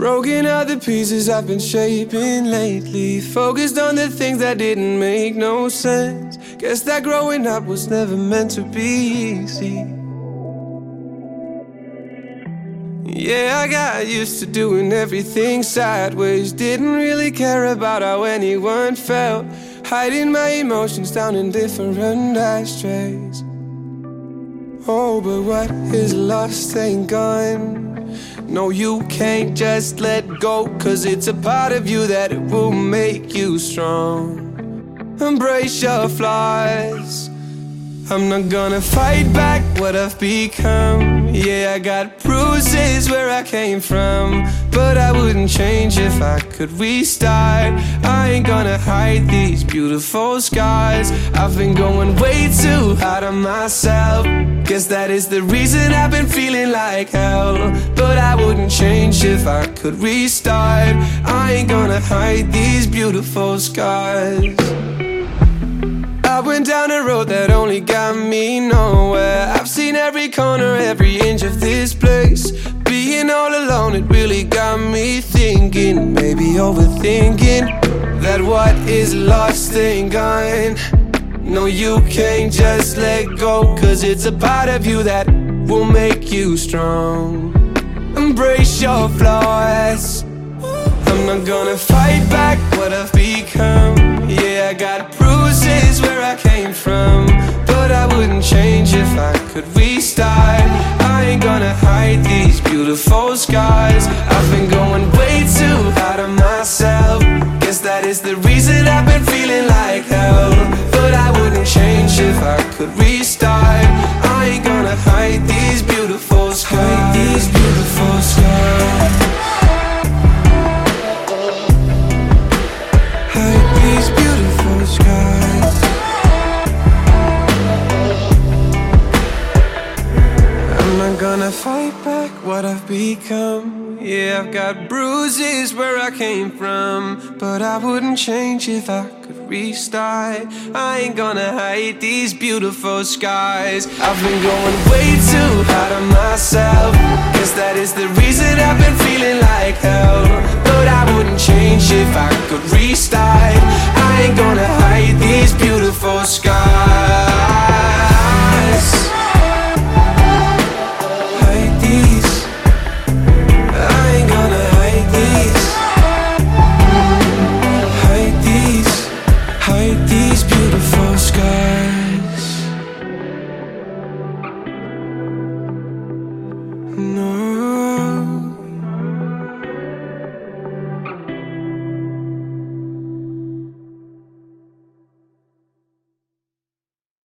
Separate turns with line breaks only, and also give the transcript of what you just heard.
Broken out the pieces I've been shaping lately. Focused on the things that didn't make no sense. Guess that growing up was never meant to be easy. Yeah, I got used to doing everything sideways. Didn't really care about how anyone felt. Hiding my emotions down in different ashtrays. Oh, but what is lost ain't gone. No, you can't just let go, cause it's a part of you that it will make you strong. Embrace your flaws. I'm not gonna fight back what I've become. Yeah, I got bruises where I came from. But I wouldn't change if I could restart. I ain't gonna hide these beautiful scars. I've been going way too hard on myself. Guess that is the reason I've been feeling like hell. But I wouldn't change if I could restart. I ain't gonna hide these beautiful scars. I went down a road that only got me nowhere. Seen every corner, every inch of this place. Being all alone, it really got me thinking, maybe overthinking that what is lost ain't gone. No, you can't just let go, cause it's a part of you that will make you strong. Embrace your flaws. I'm not gonna fight back what I've become. Beautiful scars. I've been going way too hard on myself. Guess that is the reason I've been feeling like hell. But I wouldn't change if I could restart. I ain't gonna gonna fight back what I've become. Yeah, I've got bruises where I came from. But I wouldn't change if I could restart. I ain't gonna hide these beautiful skies. I've been going way too hard on myself. Guess that is the reason I've been feeling like hell. No.